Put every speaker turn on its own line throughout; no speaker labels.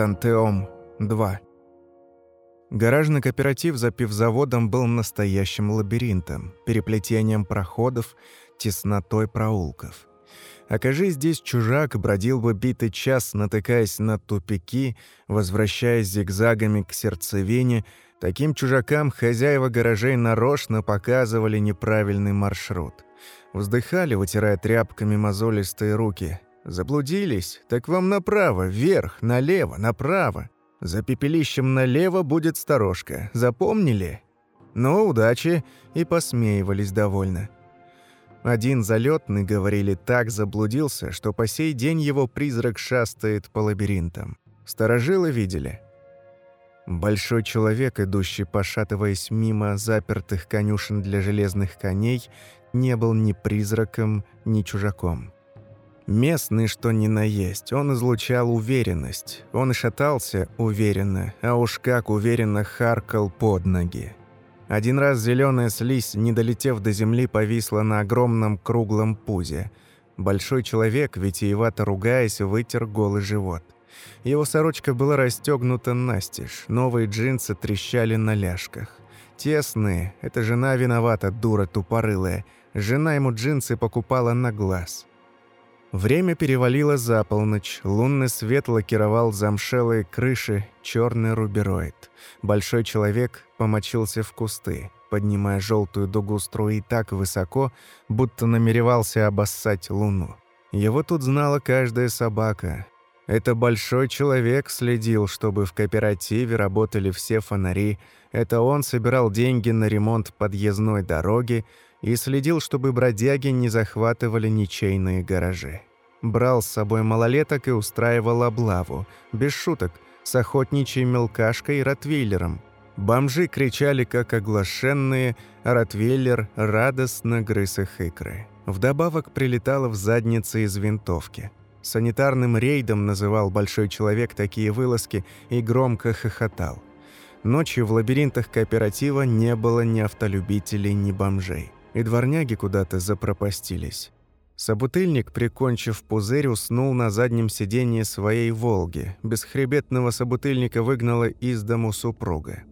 Тантеом-2. Гаражный кооператив за пивзаводом был настоящим лабиринтом, переплетением проходов, теснотой проулков. Окажись здесь чужак, бродил бы битый час, натыкаясь на тупики, возвращаясь зигзагами к сердцевине. Таким чужакам хозяева гаражей нарочно показывали неправильный маршрут. Вздыхали, вытирая тряпками мозолистые руки. «Заблудились? Так вам направо, вверх, налево, направо. За пепелищем налево будет сторожка. Запомнили?» «Ну, удачи!» и посмеивались довольно. Один залетный, говорили, так заблудился, что по сей день его призрак шастает по лабиринтам. Старожилы видели. Большой человек, идущий, пошатываясь мимо запертых конюшен для железных коней, не был ни призраком, ни чужаком. Местный, что ни на есть, он излучал уверенность. Он шатался уверенно, а уж как уверенно харкал под ноги. Один раз зеленая слизь, не долетев до земли, повисла на огромном круглом пузе. Большой человек, витиевато ругаясь, вытер голый живот. Его сорочка была расстегнута настежь, новые джинсы трещали на ляжках. Тесные, это жена виновата, дура тупорылая. Жена ему джинсы покупала на глаз. Время перевалило за полночь, лунный свет лакировал замшелые крыши, черный рубероид. Большой человек помочился в кусты, поднимая желтую дугу струи так высоко, будто намеревался обоссать луну. Его тут знала каждая собака. Это большой человек следил, чтобы в кооперативе работали все фонари. Это он собирал деньги на ремонт подъездной дороги, и следил, чтобы бродяги не захватывали ничейные гаражи. Брал с собой малолеток и устраивал облаву, без шуток, с охотничьей мелкашкой и ротвейлером. Бомжи кричали, как оглашенные, а ротвейлер радостно грыз их икры. Вдобавок прилетала в заднице из винтовки. Санитарным рейдом называл большой человек такие вылазки и громко хохотал. Ночью в лабиринтах кооператива не было ни автолюбителей, ни бомжей и дворняги куда-то запропастились. Собутыльник, прикончив пузырь, уснул на заднем сиденье своей «Волги». Бесхребетного собутыльника выгнала из дому супруга.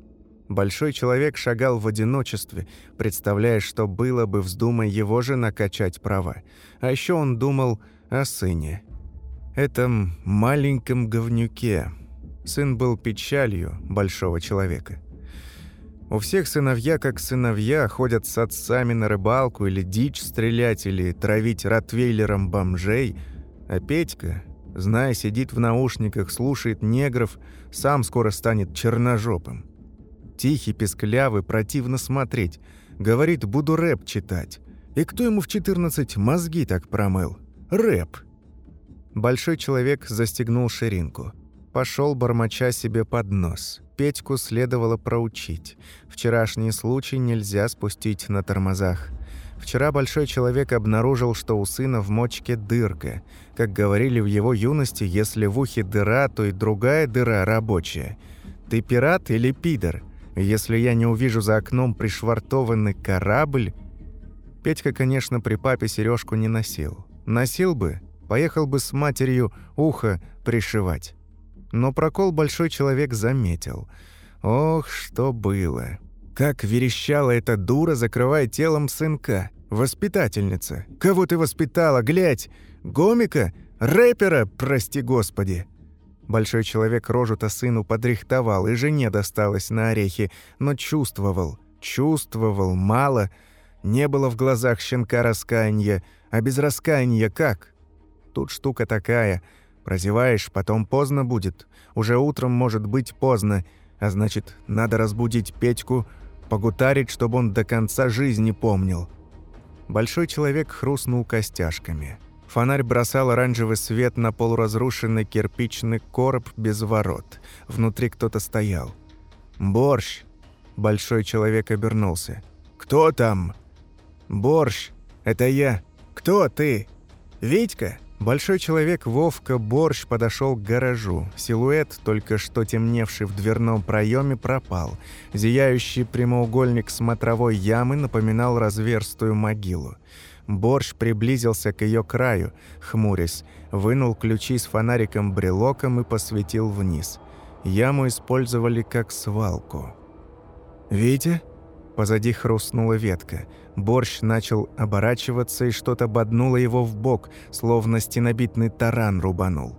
Большой человек шагал в одиночестве, представляя, что было бы, вздумай его же накачать права. А еще он думал о сыне. Этом маленьком говнюке. Сын был печалью большого человека. У всех сыновья как сыновья ходят с отцами на рыбалку или дичь стрелять, или травить ротвейлером бомжей. А Петька, зная, сидит в наушниках, слушает негров, сам скоро станет черножопым. Тихий, песклявый, противно смотреть. Говорит, буду рэп читать. И кто ему в 14 мозги так промыл? Рэп. Большой человек застегнул ширинку. Пошел бормоча себе под нос. Петьку следовало проучить. Вчерашний случай нельзя спустить на тормозах. Вчера большой человек обнаружил, что у сына в мочке дырка. Как говорили в его юности, если в ухе дыра, то и другая дыра рабочая. Ты пират или пидор? Если я не увижу за окном пришвартованный корабль... Петька, конечно, при папе сережку не носил. Носил бы, поехал бы с матерью ухо пришивать. Но прокол большой человек заметил. Ох, что было. Как верещала эта дура, закрывая телом сынка. Воспитательница. Кого ты воспитала, глядь? Гомика? Рэпера, прости господи. Большой человек рожу-то сыну подрихтовал, и жене досталось на орехи, но чувствовал, чувствовал мало. Не было в глазах щенка раскаяния, а без раскаяния как? Тут штука такая — Прозеваешь, потом поздно будет. Уже утром может быть поздно, а значит, надо разбудить Петьку, погутарить, чтобы он до конца жизни помнил. Большой человек хрустнул костяшками. Фонарь бросал оранжевый свет на полуразрушенный кирпичный короб без ворот. Внутри кто-то стоял. «Борщ!» Большой человек обернулся. «Кто там?» «Борщ! Это я! Кто ты? Витька?» Большой человек Вовка Борщ подошел к гаражу. Силуэт, только что темневший в дверном проеме, пропал. Зияющий прямоугольник смотровой ямы напоминал разверстую могилу. Борщ приблизился к ее краю, хмурясь, вынул ключи с фонариком-брелоком и посветил вниз. Яму использовали как свалку. «Витя?» Позади хрустнула ветка. Борщ начал оборачиваться, и что-то боднуло его в бок, словно стенобитный таран рубанул.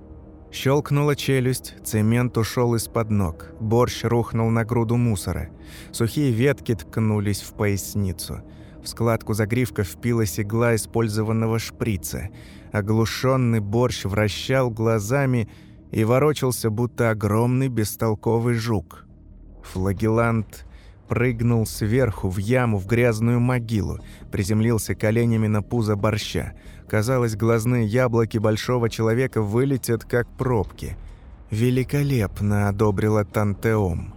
Щелкнула челюсть, цемент ушел из-под ног. Борщ рухнул на груду мусора. Сухие ветки ткнулись в поясницу. В складку загривка впилась игла использованного шприца. Оглушенный борщ вращал глазами и ворочался, будто огромный бестолковый жук. Флагелант прыгнул сверху в яму в грязную могилу, приземлился коленями на пузо борща. Казалось, глазные яблоки большого человека вылетят, как пробки. «Великолепно!» – одобрила Тантеом.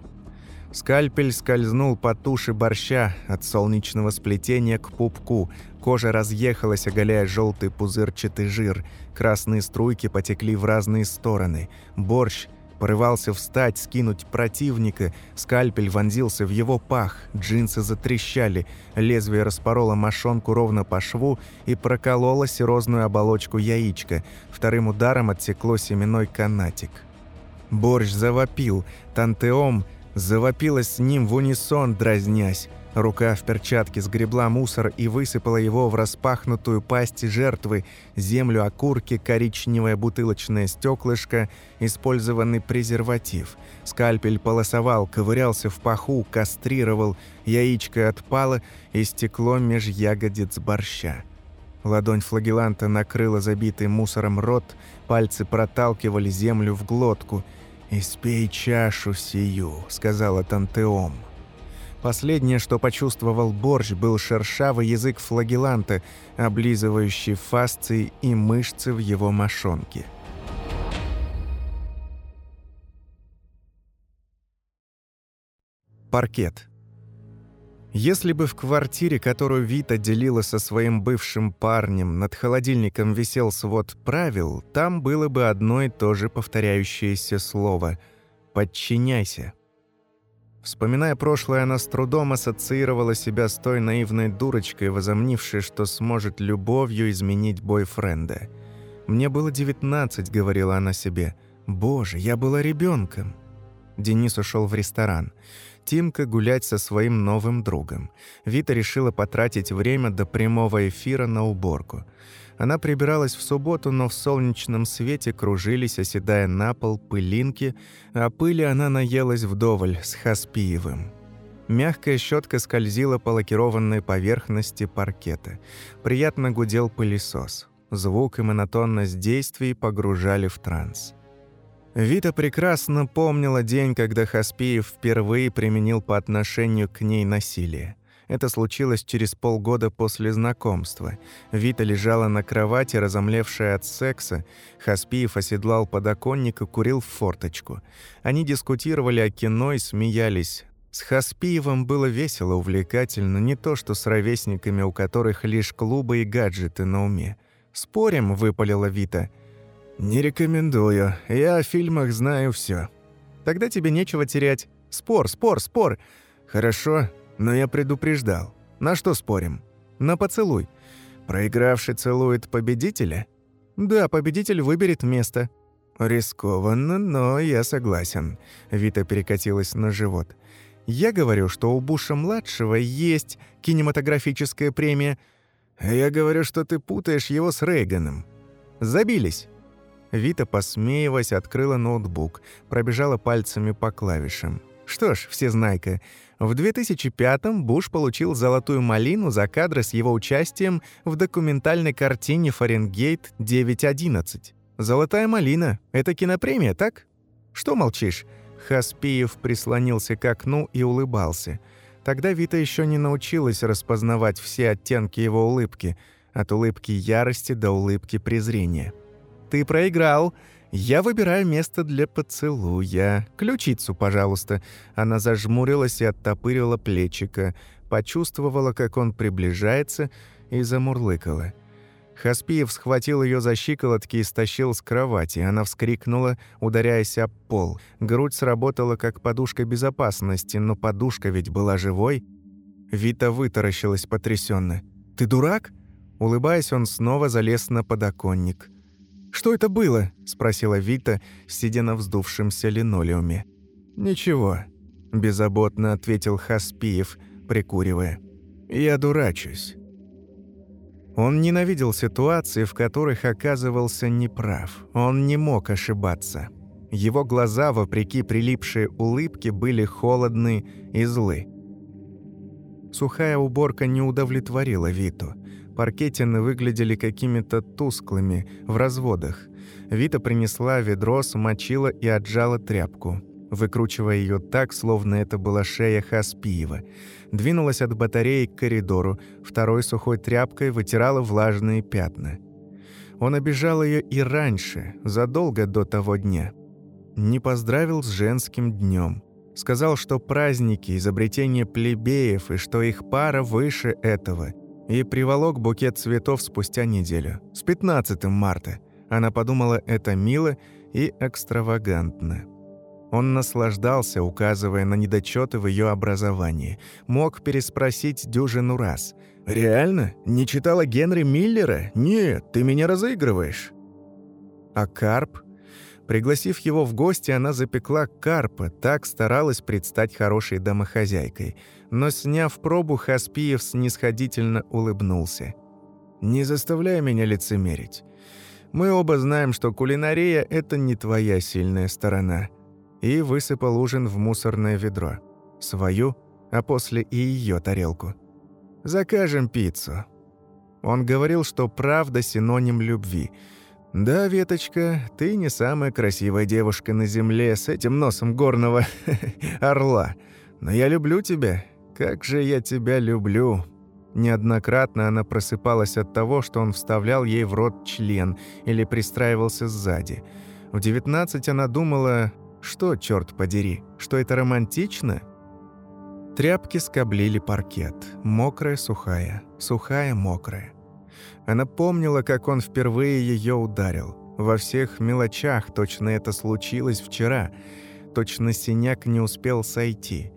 Скальпель скользнул по туше борща от солнечного сплетения к пупку. Кожа разъехалась, оголяя желтый пузырчатый жир. Красные струйки потекли в разные стороны. Борщ порывался встать, скинуть противника. Скальпель вонзился в его пах. Джинсы затрещали. Лезвие распороло мошонку ровно по шву и прокололо серозную оболочку яичка. Вторым ударом отсекло семенной канатик. Борщ завопил. Тантеом Завопила с ним в унисон, дразнясь. Рука в перчатке сгребла мусор и высыпала его в распахнутую пасть жертвы, землю, окурки, коричневое бутылочное стеклышко, использованный презерватив. Скальпель полосовал, ковырялся в паху, кастрировал, яичко отпало и стекло меж ягодиц борща. Ладонь флагеланта накрыла забитый мусором рот, пальцы проталкивали землю в глотку – «Испей чашу сию», — сказала Тантеом. Последнее, что почувствовал борщ, был шершавый язык флагеланта, облизывающий фасции и мышцы в его мошонке. Паркет. Если бы в квартире, которую Вита делила со своим бывшим парнем, над холодильником висел свод правил, там было бы одно и то же повторяющееся слово «подчиняйся». Вспоминая прошлое, она с трудом ассоциировала себя с той наивной дурочкой, возомнившей, что сможет любовью изменить бойфренда. «Мне было девятнадцать», — говорила она себе. «Боже, я была ребенком. Денис ушел в ресторан. Тимка гулять со своим новым другом. Вита решила потратить время до прямого эфира на уборку. Она прибиралась в субботу, но в солнечном свете кружились, оседая на пол, пылинки, а пыли она наелась вдоволь с Хаспиевым. Мягкая щетка скользила по лакированной поверхности паркета. Приятно гудел пылесос. Звук и монотонность действий погружали в транс. Вита прекрасно помнила день, когда Хаспиев впервые применил по отношению к ней насилие. Это случилось через полгода после знакомства. Вита лежала на кровати, разомлевшая от секса. Хаспиев оседлал подоконник и курил в форточку. Они дискутировали о кино и смеялись. С Хаспиевым было весело, увлекательно, не то что с ровесниками, у которых лишь клубы и гаджеты на уме. «Спорим», — выпалила Вита, — «Не рекомендую. Я о фильмах знаю все. Тогда тебе нечего терять. Спор, спор, спор. Хорошо, но я предупреждал. На что спорим? На поцелуй. Проигравший целует победителя? Да, победитель выберет место. Рискованно, но я согласен. Вита перекатилась на живот. Я говорю, что у Буша-младшего есть кинематографическая премия. Я говорю, что ты путаешь его с Рейганом. Забились. Вита, посмеиваясь, открыла ноутбук, пробежала пальцами по клавишам. Что ж, всезнайка, в 2005-м Буш получил «Золотую малину» за кадры с его участием в документальной картине «Фаренгейт 9.11». «Золотая малина» — это кинопремия, так? Что молчишь?» Хаспиев прислонился к окну и улыбался. Тогда Вита еще не научилась распознавать все оттенки его улыбки, от улыбки ярости до улыбки презрения. Ты проиграл. Я выбираю место для поцелуя. Ключицу, пожалуйста». Она зажмурилась и оттопырила плечика, почувствовала, как он приближается, и замурлыкала. Хаспиев схватил ее за щиколотки и стащил с кровати. Она вскрикнула, ударяясь об пол. Грудь сработала как подушка безопасности, но подушка ведь была живой. Вита вытаращилась потрясенно. «Ты дурак?» Улыбаясь, он снова залез на подоконник. «Что это было?» – спросила Вита, сидя на вздувшемся линолеуме. «Ничего», – беззаботно ответил Хаспиев, прикуривая. «Я дурачусь». Он ненавидел ситуации, в которых оказывался неправ. Он не мог ошибаться. Его глаза, вопреки прилипшей улыбке, были холодны и злы. Сухая уборка не удовлетворила Виту. Паркетины выглядели какими-то тусклыми, в разводах. Вита принесла ведро, смочила и отжала тряпку, выкручивая ее так, словно это была шея Хаспиева. Двинулась от батареи к коридору, второй сухой тряпкой вытирала влажные пятна. Он обижал ее и раньше, задолго до того дня. Не поздравил с женским днем. Сказал, что праздники – изобретение плебеев и что их пара выше этого. И приволок букет цветов спустя неделю. С 15 марта. Она подумала, это мило и экстравагантно. Он наслаждался, указывая на недочеты в ее образовании. Мог переспросить дюжину раз. «Реально? Не читала Генри Миллера? Нет, ты меня разыгрываешь». А Карп Пригласив его в гости, она запекла карпа, так старалась предстать хорошей домохозяйкой. Но, сняв пробу, Хаспиев снисходительно улыбнулся. «Не заставляй меня лицемерить. Мы оба знаем, что кулинария – это не твоя сильная сторона». И высыпал ужин в мусорное ведро. Свою, а после и ее тарелку. «Закажем пиццу». Он говорил, что правда – синоним любви – «Да, Веточка, ты не самая красивая девушка на земле с этим носом горного орла. Но я люблю тебя. Как же я тебя люблю!» Неоднократно она просыпалась от того, что он вставлял ей в рот член или пристраивался сзади. В 19 она думала, что, черт подери, что это романтично? Тряпки скоблили паркет. Мокрая, сухая, сухая, мокрая. Она помнила, как он впервые ее ударил. Во всех мелочах точно это случилось вчера. Точно синяк не успел сойти.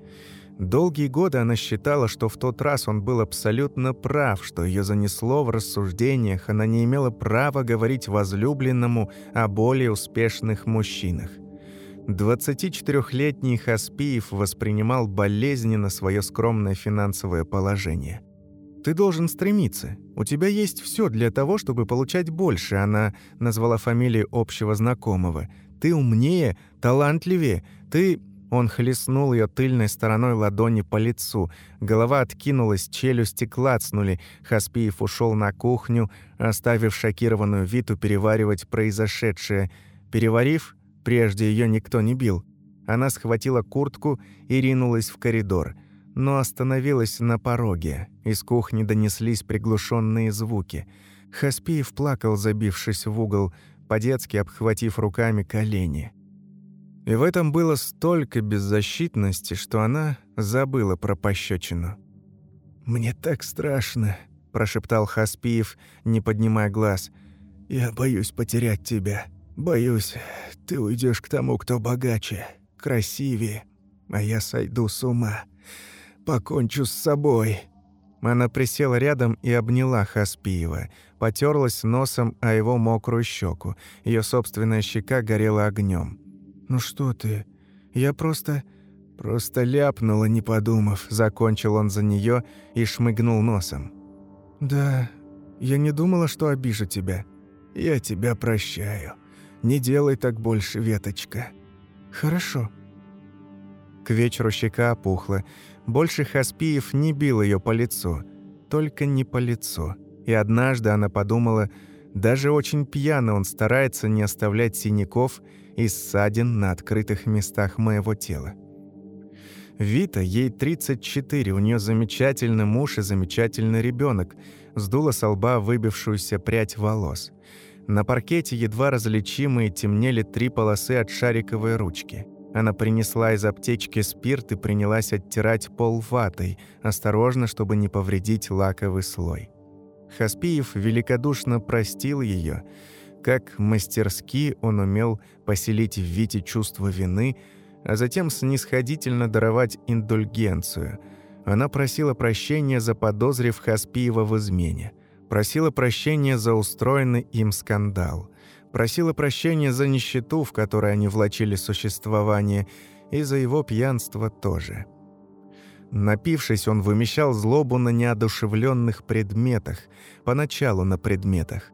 Долгие годы она считала, что в тот раз он был абсолютно прав, что ее занесло в рассуждениях, она не имела права говорить возлюбленному о более успешных мужчинах. 24-летний Хаспиев воспринимал болезненно свое скромное финансовое положение. Ты должен стремиться. У тебя есть все для того, чтобы получать больше. Она назвала фамилию общего знакомого. Ты умнее, талантливее. Ты... Он хлестнул ее тыльной стороной ладони по лицу. Голова откинулась, челюсти клацнули. Хаспиев ушел на кухню, оставив шокированную Виту переваривать произошедшее. Переварив, прежде ее никто не бил. Она схватила куртку и ринулась в коридор но остановилась на пороге. Из кухни донеслись приглушенные звуки. Хаспиев плакал, забившись в угол, по-детски обхватив руками колени. И в этом было столько беззащитности, что она забыла про пощечину. «Мне так страшно», – прошептал Хаспиев, не поднимая глаз. «Я боюсь потерять тебя. Боюсь, ты уйдешь к тому, кто богаче, красивее, а я сойду с ума» покончу с собой». Она присела рядом и обняла Хаспиева, потерлась носом о его мокрую щеку. Ее собственная щека горела огнем. «Ну что ты? Я просто...» «Просто ляпнула, не подумав», — закончил он за нее и шмыгнул носом. «Да, я не думала, что обижу тебя. Я тебя прощаю. Не делай так больше, Веточка». «Хорошо». К вечеру щека опухла, больше Хаспиев не бил ее по лицу, только не по лицу. И однажды она подумала, даже очень пьяно он старается не оставлять синяков и ссадин на открытых местах моего тела. Вита, ей 34, у нее замечательный муж и замечательный ребенок, сдула со лба выбившуюся прядь волос. На паркете едва различимые темнели три полосы от шариковой ручки – она принесла из аптечки спирт и принялась оттирать пол ватой, осторожно, чтобы не повредить лаковый слой. Хаспиев великодушно простил ее. Как мастерски он умел поселить в Вите чувство вины, а затем снисходительно даровать индульгенцию. Она просила прощения, заподозрив Хаспиева в измене. Просила прощения за устроенный им скандал. Просила прощения за нищету, в которой они влачили существование, и за его пьянство тоже. Напившись, он вымещал злобу на неодушевленных предметах, поначалу на предметах.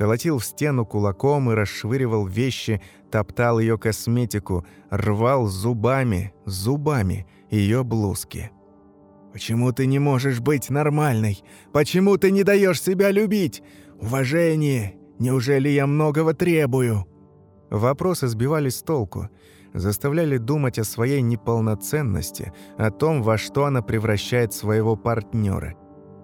Колотил в стену кулаком и расшвыривал вещи, топтал ее косметику, рвал зубами, зубами ее блузки. «Почему ты не можешь быть нормальной? Почему ты не даешь себя любить? Уважение! Неужели я многого требую?» Вопросы сбивали с толку – заставляли думать о своей неполноценности, о том, во что она превращает своего партнера.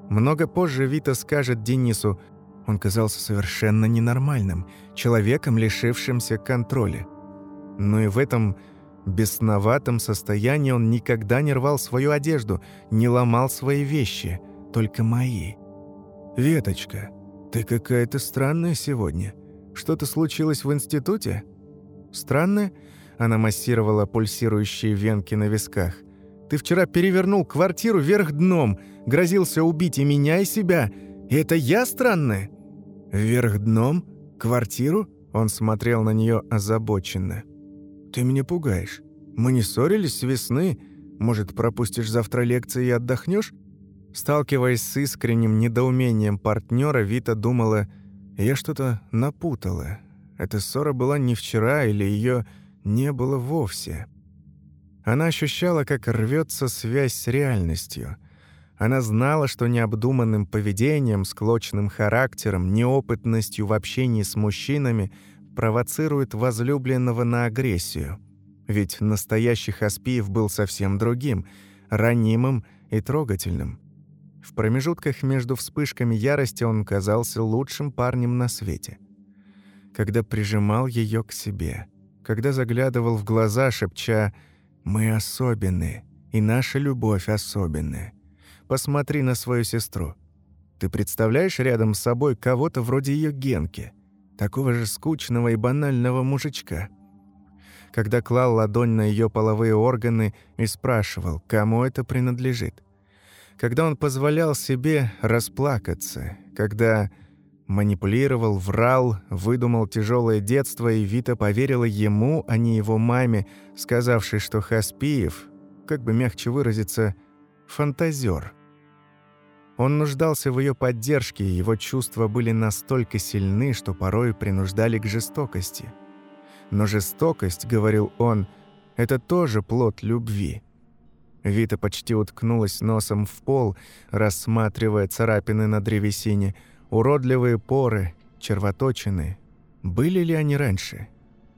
Много позже Вита скажет Денису, он казался совершенно ненормальным, человеком, лишившимся контроля. Но и в этом бесноватом состоянии он никогда не рвал свою одежду, не ломал свои вещи, только мои. «Веточка, ты какая-то странная сегодня. Что-то случилось в институте?» «Странное?» Она массировала пульсирующие венки на висках. «Ты вчера перевернул квартиру вверх дном, грозился убить и меня, и себя. И это я странная?» «Вверх дном? Квартиру?» Он смотрел на нее озабоченно. «Ты меня пугаешь. Мы не ссорились с весны. Может, пропустишь завтра лекции и отдохнешь? Сталкиваясь с искренним недоумением партнера, Вита думала, «Я что-то напутала. Эта ссора была не вчера, или ее не было вовсе. Она ощущала, как рвется связь с реальностью. Она знала, что необдуманным поведением, склочным характером, неопытностью в общении с мужчинами провоцирует возлюбленного на агрессию. Ведь настоящий Хаспиев был совсем другим, ранимым и трогательным. В промежутках между вспышками ярости он казался лучшим парнем на свете. Когда прижимал ее к себе — когда заглядывал в глаза, шепча «Мы особенные, и наша любовь особенная. Посмотри на свою сестру. Ты представляешь рядом с собой кого-то вроде ее Генки, такого же скучного и банального мужичка?» Когда клал ладонь на ее половые органы и спрашивал, кому это принадлежит. Когда он позволял себе расплакаться, когда Манипулировал, врал, выдумал тяжелое детство, и Вита поверила ему, а не его маме, сказавшей, что Хаспиев, как бы мягче выразиться, фантазер. Он нуждался в ее поддержке, и его чувства были настолько сильны, что порой принуждали к жестокости. Но жестокость, говорил он, это тоже плод любви. Вита почти уткнулась носом в пол, рассматривая царапины на древесине – уродливые поры, червоточины. Были ли они раньше?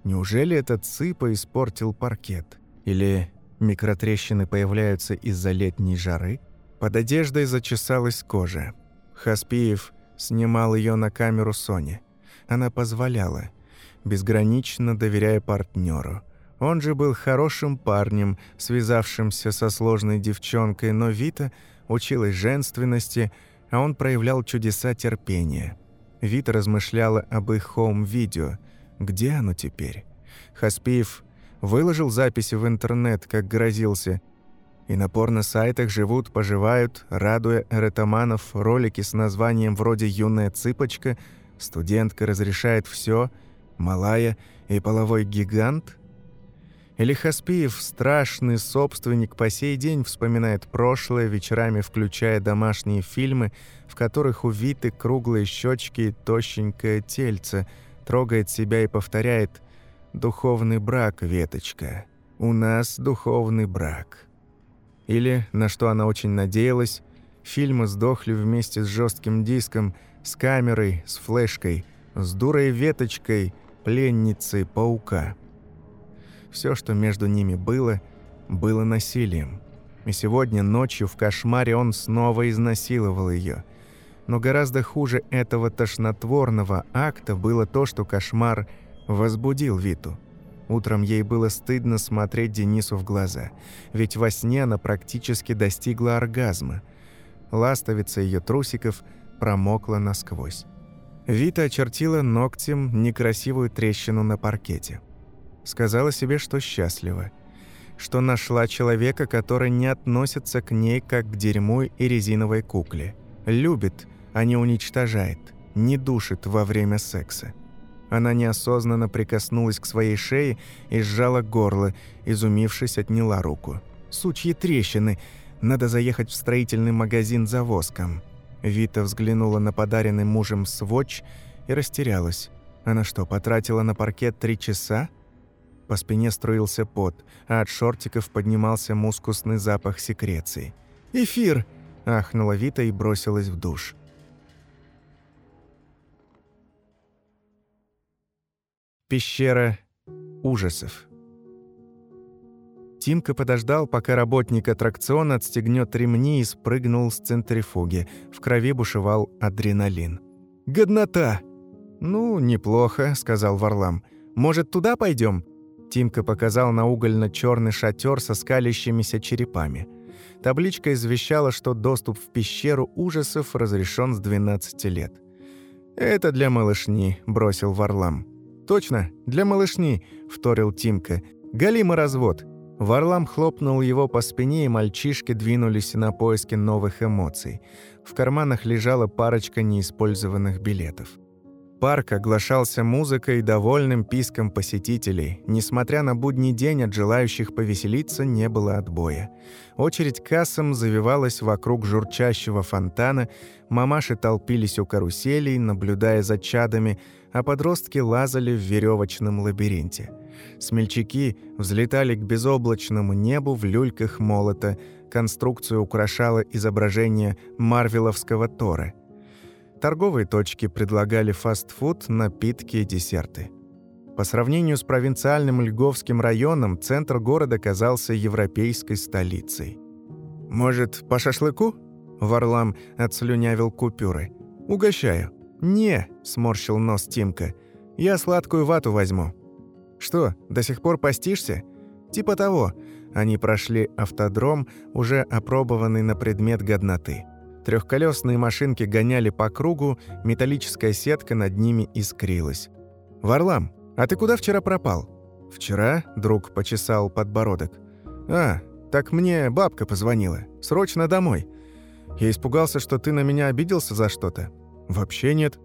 Неужели этот цыпа испортил паркет? Или микротрещины появляются из-за летней жары? Под одеждой зачесалась кожа. Хаспиев снимал ее на камеру Сони. Она позволяла, безгранично доверяя партнеру. Он же был хорошим парнем, связавшимся со сложной девчонкой, но Вита училась женственности – а он проявлял чудеса терпения. Вита размышляла об их хоум-видео. Где оно теперь? Хаспиев выложил записи в интернет, как грозился. И на порно-сайтах живут, поживают, радуя эротоманов ролики с названием вроде «Юная цыпочка», «Студентка разрешает все», «Малая» и «Половой гигант», или Хаспиев, страшный собственник, по сей день вспоминает прошлое, вечерами включая домашние фильмы, в которых увиты круглые щечки и тощенькое тельце, трогает себя и повторяет «Духовный брак, веточка, у нас духовный брак». Или, на что она очень надеялась, фильмы сдохли вместе с жестким диском, с камерой, с флешкой, с дурой веточкой, пленницей паука. Все, что между ними было, было насилием. И сегодня ночью в кошмаре он снова изнасиловал ее. Но гораздо хуже этого тошнотворного акта было то, что кошмар возбудил Виту. Утром ей было стыдно смотреть Денису в глаза, ведь во сне она практически достигла оргазма. Ластовица ее трусиков промокла насквозь. Вита очертила ногтем некрасивую трещину на паркете. Сказала себе, что счастлива. Что нашла человека, который не относится к ней как к дерьму и резиновой кукле. Любит, а не уничтожает, не душит во время секса. Она неосознанно прикоснулась к своей шее и сжала горло, изумившись, отняла руку. «Сучьи трещины! Надо заехать в строительный магазин за воском». Вита взглянула на подаренный мужем сводч и растерялась. Она что, потратила на паркет три часа? По спине струился пот, а от шортиков поднимался мускусный запах секреции. «Эфир!» – ахнула Вита и бросилась в душ. Пещера ужасов. Тимка подождал, пока работник аттракциона отстегнет ремни и спрыгнул с центрифуги. В крови бушевал адреналин. «Годнота!» «Ну, неплохо», — сказал Варлам. «Может, туда пойдем? Тимка показал на угольно черный шатер со скалящимися черепами. Табличка извещала, что доступ в пещеру ужасов разрешен с 12 лет. «Это для малышни», — бросил Варлам. «Точно, для малышни», — вторил Тимка. «Галима развод». Варлам хлопнул его по спине, и мальчишки двинулись на поиски новых эмоций. В карманах лежала парочка неиспользованных билетов. Парк оглашался музыкой и довольным писком посетителей. Несмотря на будний день, от желающих повеселиться не было отбоя. Очередь кассам завивалась вокруг журчащего фонтана, мамаши толпились у каруселей, наблюдая за чадами, а подростки лазали в веревочном лабиринте. Смельчаки взлетали к безоблачному небу в люльках молота, конструкцию украшало изображение марвеловского Тора – Торговые точки предлагали фастфуд, напитки и десерты. По сравнению с провинциальным Льговским районом, центр города казался европейской столицей. «Может, по шашлыку?» Варлам отслюнявил купюры. «Угощаю». «Не», — сморщил нос Тимка. «Я сладкую вату возьму». «Что, до сих пор постишься?» «Типа того». Они прошли автодром, уже опробованный на предмет годноты. Трехколесные машинки гоняли по кругу, металлическая сетка над ними искрилась. «Варлам, а ты куда вчера пропал?» «Вчера?» – друг почесал подбородок. «А, так мне бабка позвонила. Срочно домой. Я испугался, что ты на меня обиделся за что-то. Вообще нет.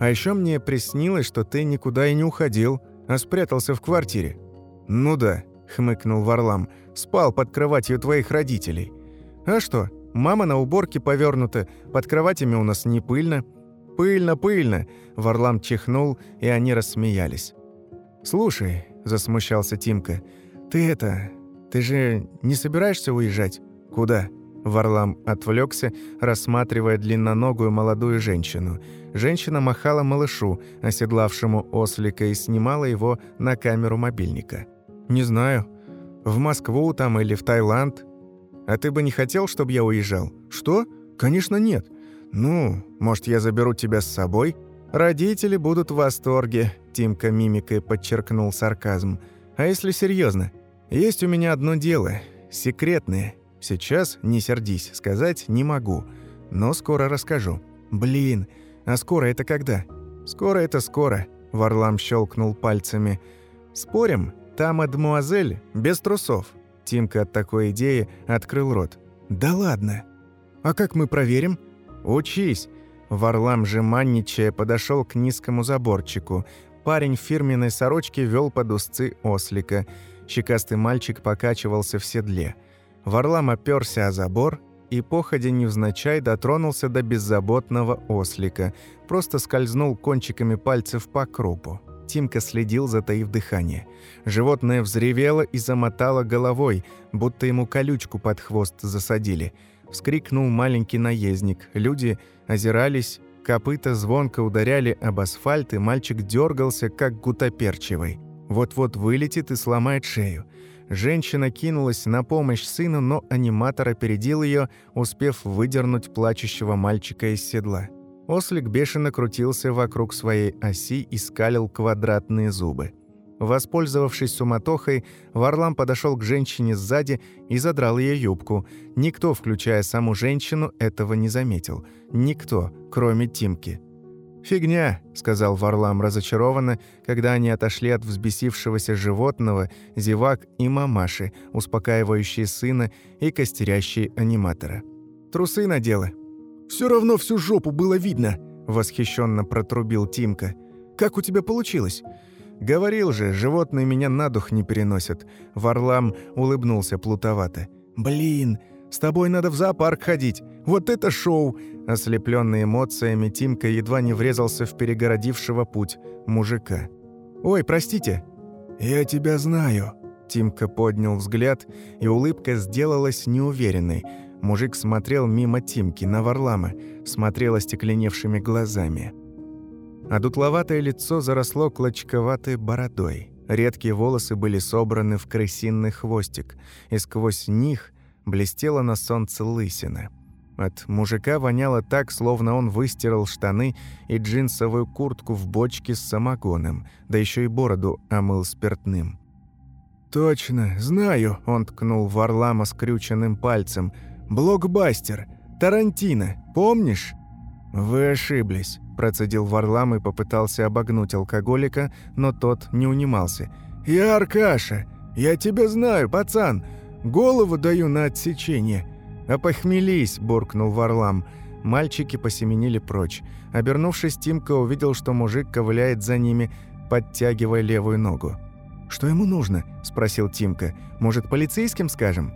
А еще мне приснилось, что ты никуда и не уходил, а спрятался в квартире». «Ну да», – хмыкнул Варлам, – «спал под кроватью твоих родителей». «А что, Мама на уборке повернута, под кроватями у нас не пыльно. Пыльно, пыльно!» Варлам чихнул, и они рассмеялись. «Слушай», – засмущался Тимка, – «ты это... Ты же не собираешься уезжать?» «Куда?» Варлам отвлекся, рассматривая длинноногую молодую женщину. Женщина махала малышу, оседлавшему ослика, и снимала его на камеру мобильника. «Не знаю. В Москву там или в Таиланд. А ты бы не хотел, чтобы я уезжал? Что? Конечно, нет. Ну, может, я заберу тебя с собой? Родители будут в восторге, Тимка мимикой подчеркнул сарказм. А если серьезно? Есть у меня одно дело, секретное. Сейчас, не сердись, сказать не могу, но скоро расскажу. Блин, а скоро это когда? Скоро это скоро, Варлам щелкнул пальцами. Спорим, та мадмуазель без трусов. Тимка от такой идеи открыл рот. «Да ладно! А как мы проверим?» «Учись!» Варлам, жеманничая, подошел к низкому заборчику. Парень в фирменной сорочке вел под узцы ослика. Щекастый мальчик покачивался в седле. Варлам оперся о забор и, походя невзначай, дотронулся до беззаботного ослика. Просто скользнул кончиками пальцев по крупу. Тимка следил, затаив дыхание. Животное взревело и замотало головой, будто ему колючку под хвост засадили. Вскрикнул маленький наездник. Люди озирались, копыта звонко ударяли об асфальт, и мальчик дергался, как гутоперчивый. Вот-вот вылетит и сломает шею. Женщина кинулась на помощь сыну, но аниматор опередил ее, успев выдернуть плачущего мальчика из седла. Ослик бешено крутился вокруг своей оси и скалил квадратные зубы. Воспользовавшись суматохой, Варлам подошел к женщине сзади и задрал ее юбку. Никто, включая саму женщину, этого не заметил. Никто, кроме Тимки. «Фигня», — сказал Варлам разочарованно, когда они отошли от взбесившегося животного, зевак и мамаши, успокаивающие сына и костерящие аниматора. «Трусы надела». Все равно всю жопу было видно!» — восхищенно протрубил Тимка. «Как у тебя получилось?» «Говорил же, животные меня на дух не переносят». Варлам улыбнулся плутовато. «Блин, с тобой надо в зоопарк ходить. Вот это шоу!» Ослепленный эмоциями, Тимка едва не врезался в перегородившего путь мужика. «Ой, простите!» «Я тебя знаю!» Тимка поднял взгляд, и улыбка сделалась неуверенной. Мужик смотрел мимо Тимки на Варлама, смотрел остекленевшими глазами. А дутловатое лицо заросло клочковатой бородой. Редкие волосы были собраны в крысиный хвостик, и сквозь них блестела на солнце лысина. От мужика воняло так, словно он выстирал штаны и джинсовую куртку в бочке с самогоном, да еще и бороду омыл спиртным. «Точно, знаю», — он ткнул Варлама скрюченным пальцем. «Блокбастер. Тарантино. Помнишь?» «Вы ошиблись», — процедил Варлам и попытался обогнуть алкоголика, но тот не унимался. «Я Аркаша. Я тебя знаю, пацан. Голову даю на отсечение». «Опохмелись», — буркнул Варлам. Мальчики посеменили прочь. Обернувшись, Тимка увидел, что мужик ковыляет за ними, подтягивая левую ногу. «Что ему нужно?» – спросил Тимка. «Может, полицейским скажем?»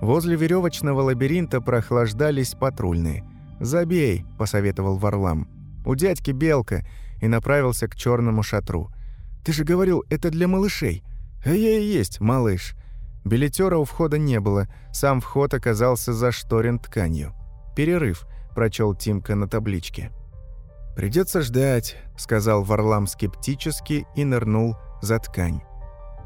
Возле веревочного лабиринта прохлаждались патрульные. «Забей», – посоветовал Варлам. «У дядьки белка» и направился к черному шатру. «Ты же говорил, это для малышей». «А я и есть малыш». Билетера у входа не было, сам вход оказался зашторен тканью. «Перерыв», – прочел Тимка на табличке. «Придется ждать», – сказал Варлам скептически и нырнул за ткань.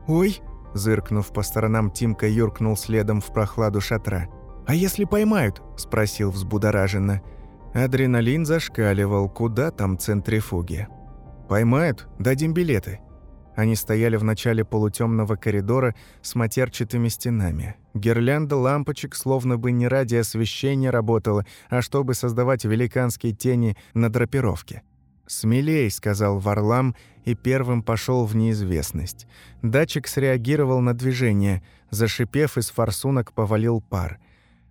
«Ой!» – зыркнув по сторонам, Тимка юркнул следом в прохладу шатра. «А если поймают?» – спросил взбудораженно. Адреналин зашкаливал, куда там центрифуги. «Поймают? Дадим билеты». Они стояли в начале полутемного коридора с матерчатыми стенами. Гирлянда лампочек словно бы не ради освещения работала, а чтобы создавать великанские тени на драпировке. «Смелей», — сказал Варлам и первым пошел в неизвестность. Датчик среагировал на движение. Зашипев, из форсунок повалил пар.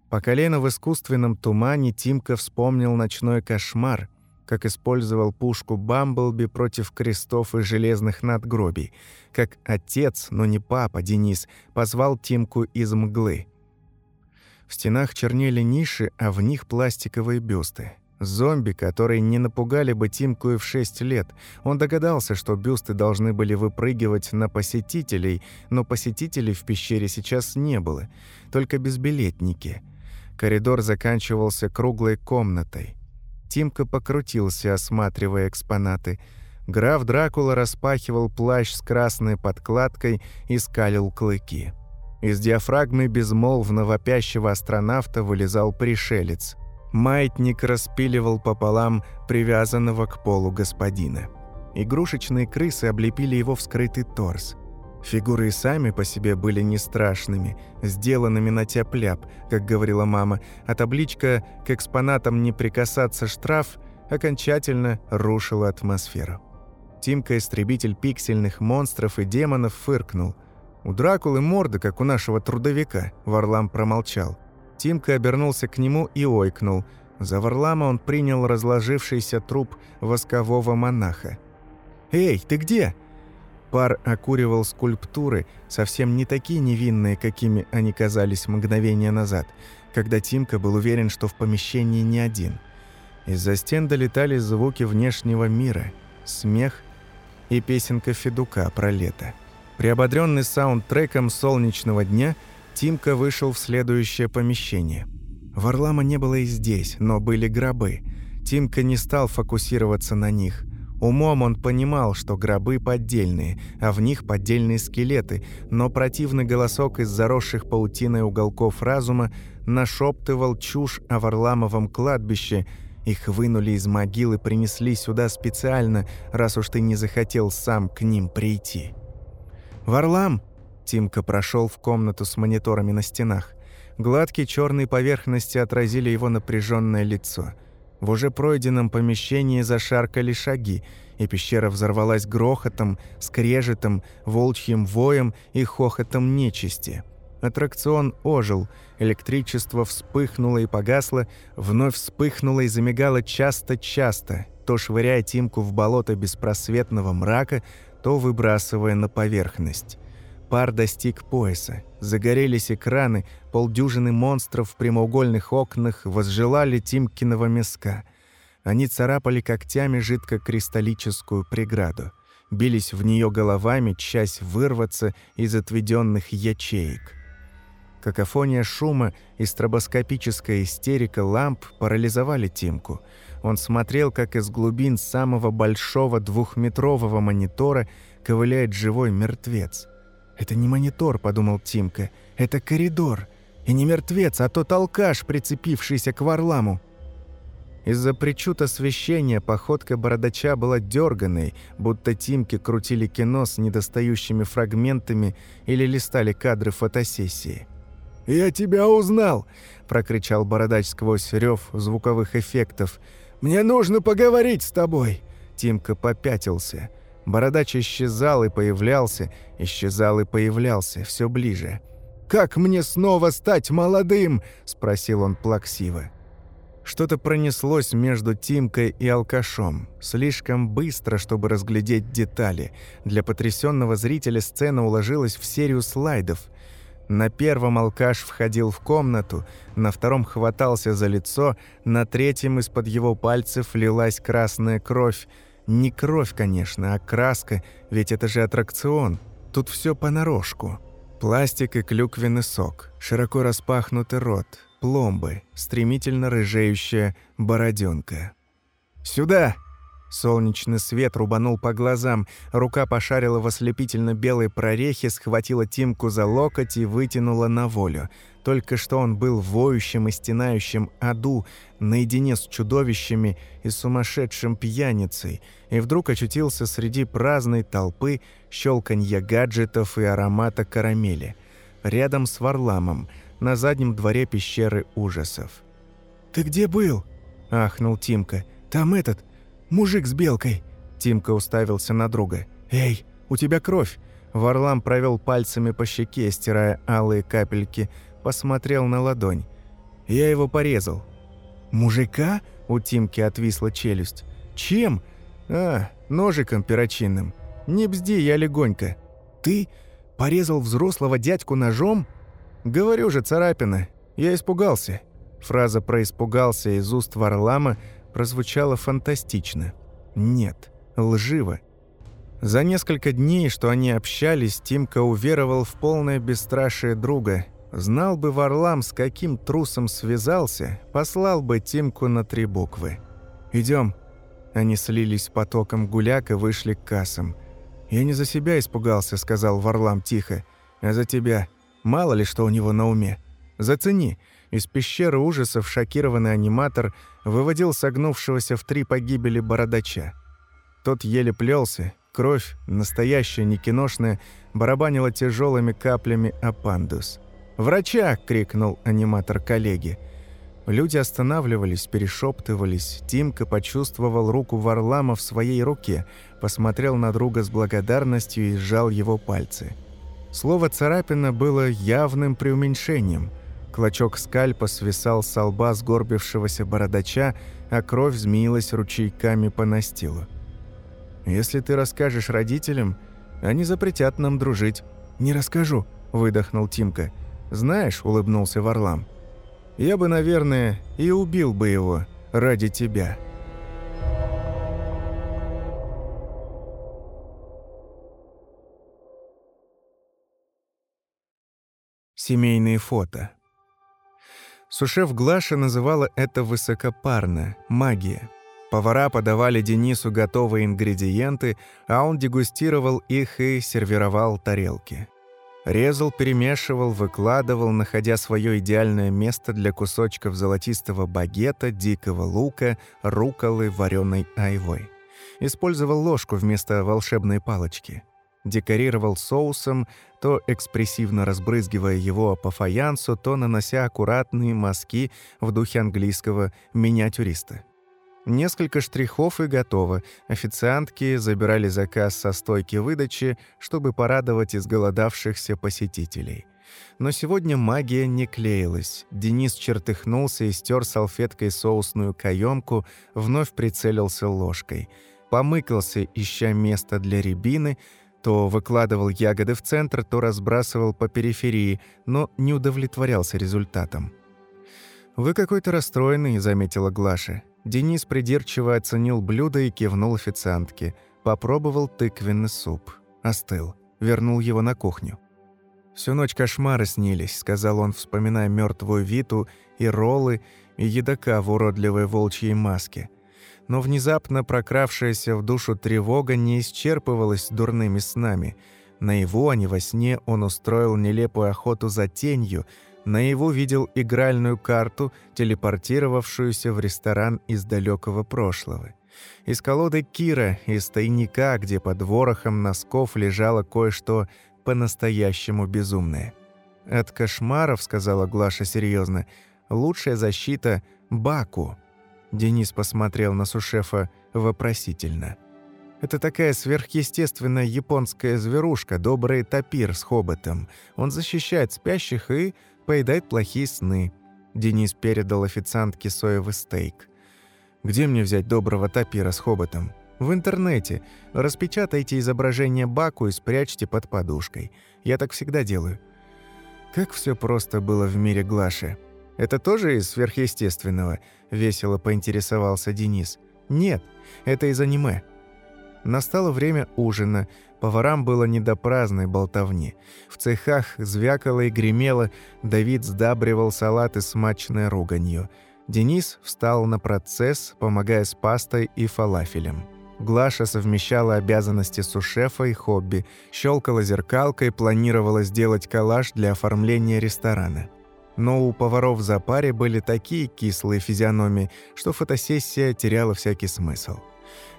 По колено в искусственном тумане Тимка вспомнил ночной кошмар, как использовал пушку Бамблби против крестов и железных надгробий, как отец, но не папа, Денис, позвал Тимку из мглы. В стенах чернели ниши, а в них пластиковые бюсты. Зомби, которые не напугали бы Тимку и в шесть лет. Он догадался, что бюсты должны были выпрыгивать на посетителей, но посетителей в пещере сейчас не было, только безбилетники. Коридор заканчивался круглой комнатой. Тимка покрутился, осматривая экспонаты. Граф Дракула распахивал плащ с красной подкладкой и скалил клыки. Из диафрагмы безмолвно вопящего астронавта вылезал пришелец – Маятник распиливал пополам привязанного к полу господина. Игрушечные крысы облепили его вскрытый торс. Фигуры и сами по себе были не страшными, сделанными на тяп как говорила мама, а табличка «К экспонатам не прикасаться штраф» окончательно рушила атмосферу. Тимка-истребитель пиксельных монстров и демонов фыркнул. «У Дракулы морда, как у нашего трудовика», — Варлам промолчал. Тимка обернулся к нему и ойкнул. За Варлама он принял разложившийся труп воскового монаха. «Эй, ты где?» Пар окуривал скульптуры, совсем не такие невинные, какими они казались мгновение назад, когда Тимка был уверен, что в помещении не один. Из-за стен долетали звуки внешнего мира, смех и песенка Федука про лето. Приободренный саундтреком солнечного дня – Тимка вышел в следующее помещение. Варлама не было и здесь, но были гробы. Тимка не стал фокусироваться на них. Умом он понимал, что гробы поддельные, а в них поддельные скелеты, но противный голосок из заросших паутиной уголков разума нашептывал чушь о Варламовом кладбище. Их вынули из могилы, принесли сюда специально, раз уж ты не захотел сам к ним прийти. «Варлам!» Тимка прошел в комнату с мониторами на стенах. Гладкие черные поверхности отразили его напряженное лицо. В уже пройденном помещении зашаркали шаги, и пещера взорвалась грохотом, скрежетом, волчьим воем и хохотом нечисти. Аттракцион ожил, электричество вспыхнуло и погасло, вновь вспыхнуло и замигало часто-часто, то швыряя Тимку в болото беспросветного мрака, то выбрасывая на поверхность. Пар достиг пояса. Загорелись экраны, полдюжины монстров в прямоугольных окнах возжелали Тимкиного мяска. Они царапали когтями жидкокристаллическую преграду бились в нее головами, часть вырваться из отведенных ячеек. Какофония шума и стробоскопическая истерика ламп парализовали Тимку. Он смотрел, как из глубин самого большого двухметрового монитора ковыляет живой мертвец. «Это не монитор», — подумал Тимка, — «это коридор. И не мертвец, а тот алкаш, прицепившийся к Варламу». Из-за причуд освещения походка бородача была дерганой, будто Тимки крутили кино с недостающими фрагментами или листали кадры фотосессии. «Я тебя узнал!» – прокричал бородач сквозь рев звуковых эффектов. «Мне нужно поговорить с тобой!» Тимка попятился. Бородач исчезал и появлялся, исчезал и появлялся, все ближе. «Как мне снова стать молодым?» – спросил он плаксиво. Что-то пронеслось между Тимкой и алкашом. Слишком быстро, чтобы разглядеть детали. Для потрясенного зрителя сцена уложилась в серию слайдов. На первом алкаш входил в комнату, на втором хватался за лицо, на третьем из-под его пальцев лилась красная кровь. Не кровь, конечно, а краска, ведь это же аттракцион. Тут все понарошку. Пластик и клюквенный сок, широко распахнутый рот, пломбы, стремительно рыжеющая бороденка. «Сюда!» Солнечный свет рубанул по глазам, рука пошарила в ослепительно белой прорехе, схватила Тимку за локоть и вытянула на волю. Только что он был в воющем и стенающем аду, наедине с чудовищами и сумасшедшим пьяницей, и вдруг очутился среди праздной толпы щелканья гаджетов и аромата карамели. Рядом с Варламом – на заднем дворе пещеры ужасов. «Ты где был?» – ахнул Тимка. «Там этот, мужик с белкой». Тимка уставился на друга. «Эй, у тебя кровь!» Варлам провел пальцами по щеке, стирая алые капельки, посмотрел на ладонь. «Я его порезал». «Мужика?» – у Тимки отвисла челюсть. «Чем?» «А, ножиком перочинным. Не бзди, я легонько». «Ты порезал взрослого дядьку ножом?» «Говорю же, царапина. Я испугался». Фраза про «испугался» из уст Варлама прозвучала фантастично. Нет, лживо. За несколько дней, что они общались, Тимка уверовал в полное бесстрашие друга. Знал бы Варлам, с каким трусом связался, послал бы Тимку на три буквы. Идем. Они слились потоком гуляк и вышли к кассам. «Я не за себя испугался», — сказал Варлам тихо, — «а за тебя. Мало ли что у него на уме. Зацени. Из пещеры ужасов шокированный аниматор выводил согнувшегося в три погибели бородача. Тот еле плелся, кровь, настоящая, не киношная, барабанила тяжелыми каплями о пандус. «Врача!» — крикнул аниматор коллеги. Люди останавливались, перешептывались. Тимка почувствовал руку Варлама в своей руке, посмотрел на друга с благодарностью и сжал его пальцы. Слово «царапина» было явным преуменьшением. Клочок скальпа свисал с лба сгорбившегося бородача, а кровь змеилась ручейками по настилу. «Если ты расскажешь родителям, они запретят нам дружить». «Не расскажу», — выдохнул Тимка. «Знаешь», — улыбнулся Варлам, — «я бы, наверное, и убил бы его ради тебя». Семейные фото. Сушеф Глаша называла это высокопарно, магия. Повара подавали Денису готовые ингредиенты, а он дегустировал их и сервировал тарелки. Резал, перемешивал, выкладывал, находя свое идеальное место для кусочков золотистого багета, дикого лука, руколы, вареной айвой. Использовал ложку вместо волшебной палочки декорировал соусом, то экспрессивно разбрызгивая его по фаянсу, то нанося аккуратные мазки в духе английского миниатюриста. Несколько штрихов и готово. Официантки забирали заказ со стойки выдачи, чтобы порадовать изголодавшихся посетителей. Но сегодня магия не клеилась. Денис чертыхнулся и стер салфеткой соусную каемку, вновь прицелился ложкой. Помыкался, ища место для рябины, то выкладывал ягоды в центр, то разбрасывал по периферии, но не удовлетворялся результатом. «Вы какой-то расстроенный», — заметила Глаша. Денис придирчиво оценил блюдо и кивнул официантке. Попробовал тыквенный суп. Остыл. Вернул его на кухню. «Всю ночь кошмары снились», — сказал он, вспоминая мертвую Виту и роллы, и едока в уродливой волчьей маске. Но внезапно прокравшаяся в душу тревога не исчерпывалась дурными снами. Наяву, а не во сне, он устроил нелепую охоту за тенью — Наяву видел игральную карту, телепортировавшуюся в ресторан из далекого прошлого. Из колоды Кира, из тайника, где под ворохом носков лежало кое-что по-настоящему безумное. «От кошмаров», — сказала Глаша серьезно, — «лучшая защита — Баку». Денис посмотрел на сушефа вопросительно. Это такая сверхъестественная японская зверушка, добрый тапир с хоботом. Он защищает спящих и поедает плохие сны. Денис передал официантке соевый стейк. «Где мне взять доброго тапира с хоботом?» «В интернете. Распечатайте изображение Баку и спрячьте под подушкой. Я так всегда делаю». Как все просто было в мире Глаши. «Это тоже из сверхъестественного?» – весело поинтересовался Денис. «Нет, это из аниме». Настало время ужина. Поварам было не до праздной болтовни. В цехах звякало и гремело, Давид сдабривал салаты смачной руганью. Денис встал на процесс, помогая с пастой и фалафелем. Глаша совмещала обязанности сушефа и хобби, щелкала зеркалкой, планировала сделать коллаж для оформления ресторана. Но у поваров в запаре были такие кислые физиономии, что фотосессия теряла всякий смысл.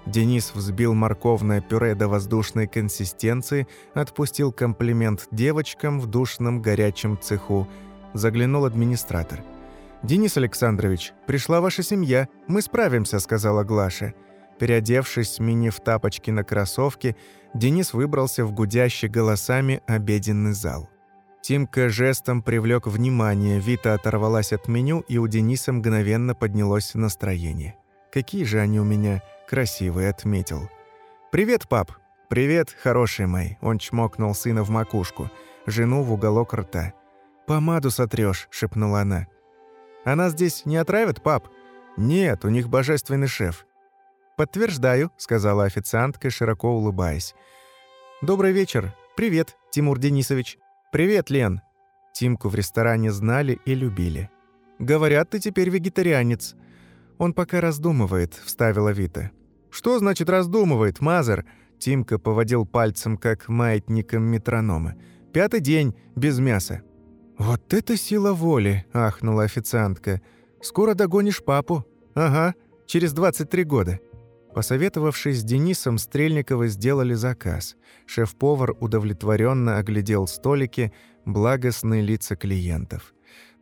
Денис взбил морковное пюре до воздушной консистенции, отпустил комплимент девочкам в душном горячем цеху. Заглянул администратор. «Денис Александрович, пришла ваша семья, мы справимся», — сказала Глаша. Переодевшись, сменив тапочки на кроссовки, Денис выбрался в гудящий голосами обеденный зал. Тимка жестом привлек внимание, Вита оторвалась от меню, и у Дениса мгновенно поднялось настроение. «Какие же они у меня красивый, отметил. «Привет, пап!» «Привет, хороший мой!» Он чмокнул сына в макушку, жену в уголок рта. «Помаду сотрёшь», — шепнула она. «Она здесь не отравит, пап?» «Нет, у них божественный шеф». «Подтверждаю», — сказала официантка, широко улыбаясь. «Добрый вечер. Привет, Тимур Денисович». «Привет, Лен». Тимку в ресторане знали и любили. «Говорят, ты теперь вегетарианец». «Он пока раздумывает», — вставила Вита. «Что значит раздумывает, Мазер?» Тимка поводил пальцем, как маятником метронома. «Пятый день, без мяса». «Вот это сила воли!» — ахнула официантка. «Скоро догонишь папу». «Ага, через 23 года». Посоветовавшись с Денисом, Стрельниковы сделали заказ. Шеф-повар удовлетворенно оглядел столики, благостные лица клиентов.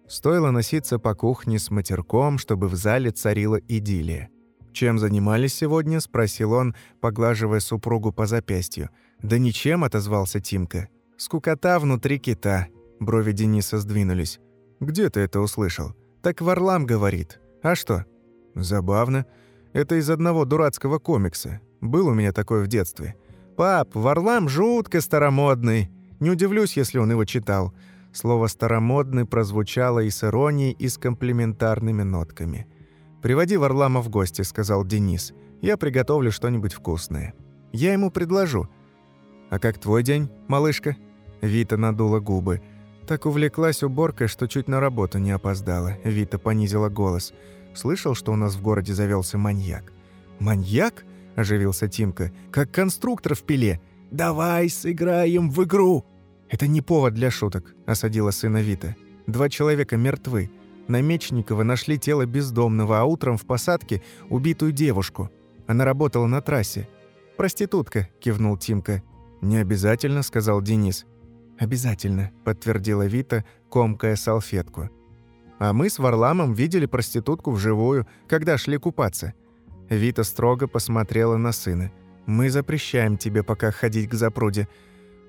Стоило носиться по кухне с матерком, чтобы в зале царила идиллия. «Чем занимались сегодня?» – спросил он, поглаживая супругу по запястью. «Да ничем», – отозвался Тимка. «Скукота внутри кита». Брови Дениса сдвинулись. «Где ты это услышал?» «Так Варлам говорит. А что?» «Забавно. Это из одного дурацкого комикса. Был у меня такой в детстве. Пап, Варлам жутко старомодный. Не удивлюсь, если он его читал. Слово «старомодный» прозвучало и с иронией, и с комплиментарными нотками. «Приводи Варлама в гости», — сказал Денис. «Я приготовлю что-нибудь вкусное». «Я ему предложу». «А как твой день, малышка?» Вита надула губы. Так увлеклась уборкой, что чуть на работу не опоздала. Вита понизила голос. «Слышал, что у нас в городе завелся маньяк?» «Маньяк?» – оживился Тимка. «Как конструктор в пиле. Давай сыграем в игру!» «Это не повод для шуток», — осадила сына Вита. «Два человека мертвы. На Мечникова нашли тело бездомного, а утром в посадке убитую девушку. Она работала на трассе. «Проститутка», — кивнул Тимка. «Не обязательно», — сказал Денис. «Обязательно», — подтвердила Вита, комкая салфетку. «А мы с Варламом видели проститутку вживую, когда шли купаться». Вита строго посмотрела на сына. «Мы запрещаем тебе пока ходить к запруде».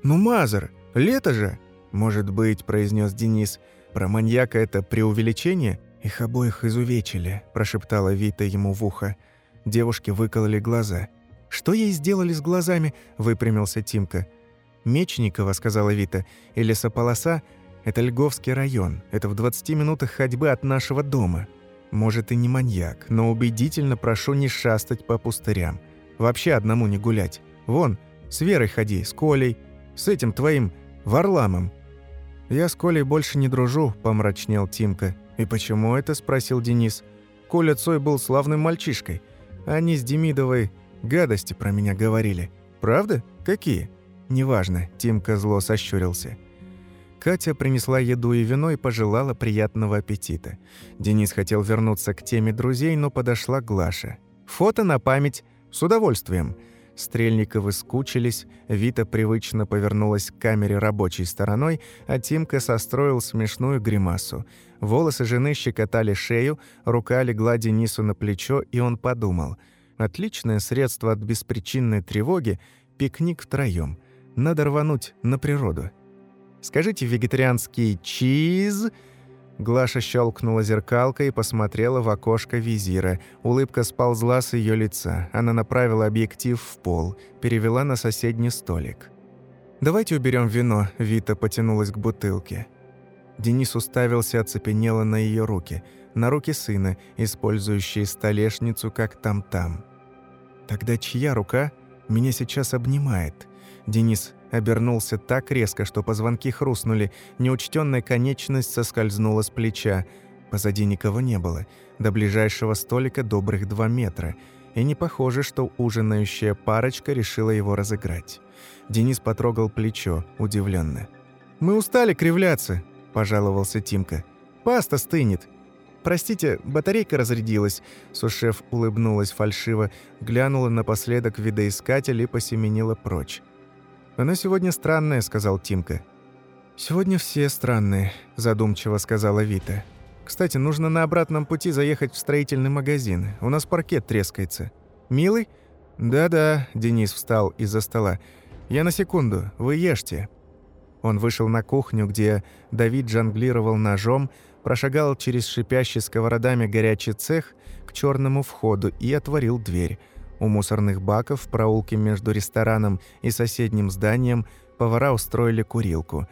«Ну, Мазер, лето же!» «Может быть», — произнес Денис. «Про маньяка это преувеличение?» «Их обоих изувечили», — прошептала Вита ему в ухо. Девушки выкололи глаза. «Что ей сделали с глазами?» — выпрямился Тимка. «Мечникова», — сказала Вита, — «и лесополоса — это Льговский район. Это в 20 минутах ходьбы от нашего дома. Может, и не маньяк, но убедительно прошу не шастать по пустырям. Вообще одному не гулять. Вон, с Верой ходи, с Колей, с этим твоим Варламом». «Я с Колей больше не дружу», — помрачнел Тимка. «И почему это?» — спросил Денис. «Коля Цой был славным мальчишкой. Они с Демидовой гадости про меня говорили. Правда? Какие?» «Неважно», — Тимка зло сощурился. Катя принесла еду и вино и пожелала приятного аппетита. Денис хотел вернуться к теме друзей, но подошла Глаша. «Фото на память. С удовольствием». Стрельниковы скучились, Вита привычно повернулась к камере рабочей стороной, а Тимка состроил смешную гримасу. Волосы жены щекотали шею, рука легла Денису на плечо, и он подумал. «Отличное средство от беспричинной тревоги — пикник втроём. Надо рвануть на природу. Скажите вегетарианский чиз. Глаша щелкнула зеркалкой и посмотрела в окошко визира. Улыбка сползла с ее лица. Она направила объектив в пол, перевела на соседний столик. «Давайте уберем вино», — Вита потянулась к бутылке. Денис уставился оцепенело на ее руки, на руки сына, использующие столешницу как там-там. «Тогда чья рука меня сейчас обнимает?» Денис обернулся так резко, что позвонки хрустнули, неучтенная конечность соскользнула с плеча. Позади никого не было. До ближайшего столика добрых два метра. И не похоже, что ужинающая парочка решила его разыграть. Денис потрогал плечо, удивленно. «Мы устали кривляться», – пожаловался Тимка. «Паста стынет». «Простите, батарейка разрядилась», – Сушеф улыбнулась фальшиво, глянула напоследок видоискатель и посеменила прочь. «Она сегодня странная», — сказал Тимка. «Сегодня все странные», — задумчиво сказала Вита. «Кстати, нужно на обратном пути заехать в строительный магазин. У нас паркет трескается». «Милый?» «Да-да», — Денис встал из-за стола. «Я на секунду. Вы ешьте». Он вышел на кухню, где Давид жонглировал ножом, прошагал через шипящий сковородами горячий цех к черному входу и отворил дверь. У мусорных баков в проулке между рестораном и соседним зданием повара устроили курилку.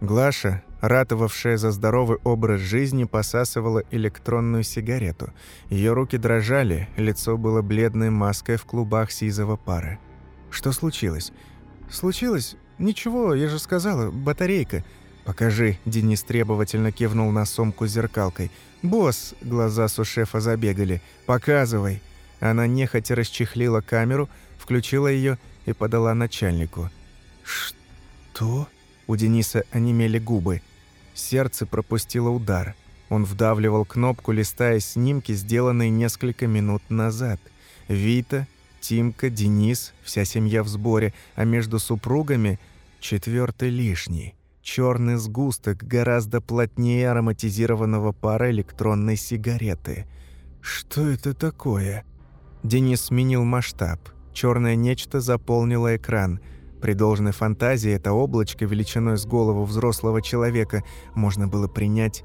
Глаша, ратовавшая за здоровый образ жизни, посасывала электронную сигарету. Ее руки дрожали, лицо было бледной маской в клубах сизого пара. «Что случилось?» «Случилось? Ничего, я же сказала, батарейка». «Покажи», — Денис требовательно кивнул на сумку с зеркалкой. «Босс», — глаза сушефа забегали, — «показывай». Она нехотя расчехлила камеру, включила ее и подала начальнику. «Что?» У Дениса онемели губы. Сердце пропустило удар. Он вдавливал кнопку, листая снимки, сделанные несколько минут назад. Вита, Тимка, Денис, вся семья в сборе, а между супругами четвертый лишний. Черный сгусток гораздо плотнее ароматизированного пара электронной сигареты. Что это такое? Денис сменил масштаб. Черное нечто заполнило экран. При должной фантазии это облачко величиной с голову взрослого человека можно было принять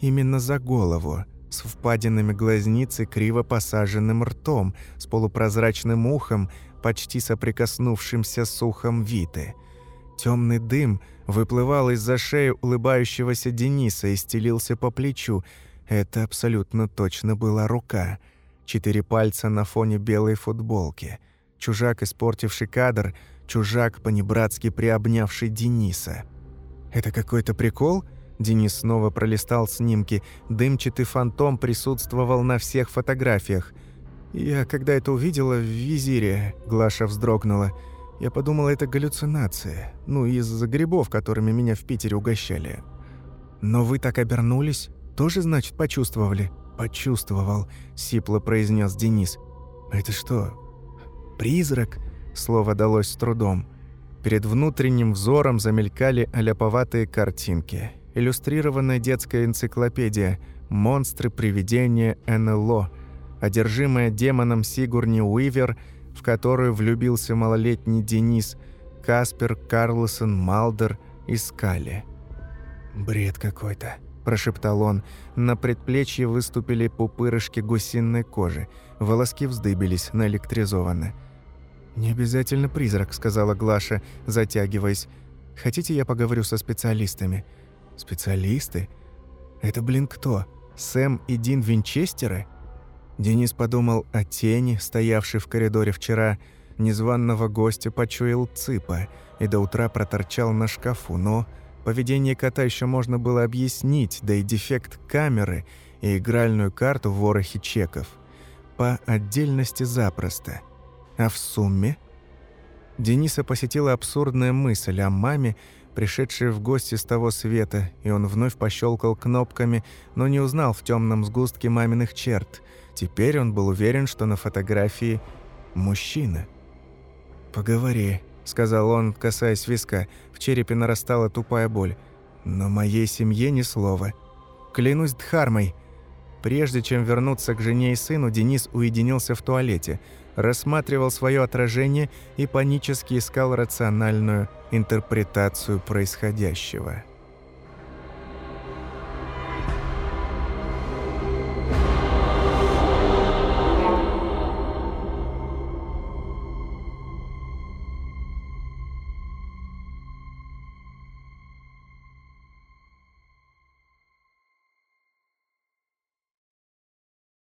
именно за голову, с впадинами глазниц и криво посаженным ртом, с полупрозрачным ухом, почти соприкоснувшимся с ухом Виты. Темный дым выплывал из-за шеи улыбающегося Дениса и стелился по плечу. Это абсолютно точно была рука — Четыре пальца на фоне белой футболки. Чужак, испортивший кадр, чужак, понебратски приобнявший Дениса. «Это какой-то прикол?» Денис снова пролистал снимки. Дымчатый фантом присутствовал на всех фотографиях. «Я, когда это увидела в визире», — Глаша вздрогнула, — «я подумала, это галлюцинация. Ну, из-за грибов, которыми меня в Питере угощали». «Но вы так обернулись? Тоже, значит, почувствовали?» «Почувствовал», — сипло произнес Денис. «Это что, призрак?» — слово далось с трудом. Перед внутренним взором замелькали аляповатые картинки. Иллюстрированная детская энциклопедия «Монстры, привидения, НЛО». одержимая демоном Сигурни Уивер, в которую влюбился малолетний Денис, Каспер, Карлсон, Малдер и Скали. «Бред какой-то», – прошептал он. На предплечье выступили пупырышки гусиной кожи, волоски вздыбились, наэлектризованы. «Не обязательно призрак», – сказала Глаша, затягиваясь. «Хотите, я поговорю со специалистами?» «Специалисты? Это, блин, кто? Сэм и Дин Винчестеры?» Денис подумал о тени, стоявшей в коридоре вчера. Незваного гостя почуял цыпа и до утра проторчал на шкафу, но поведение кота еще можно было объяснить, да и дефект камеры и игральную карту в ворохе чеков. По отдельности запросто. А в сумме? Дениса посетила абсурдная мысль о маме, пришедшей в гости с того света, и он вновь пощелкал кнопками, но не узнал в темном сгустке маминых черт. Теперь он был уверен, что на фотографии мужчина. «Поговори», — сказал он, касаясь виска. В черепе нарастала тупая боль. «Но моей семье ни слова. Клянусь Дхармой». Прежде чем вернуться к жене и сыну, Денис уединился в туалете — рассматривал свое отражение и панически искал рациональную интерпретацию происходящего.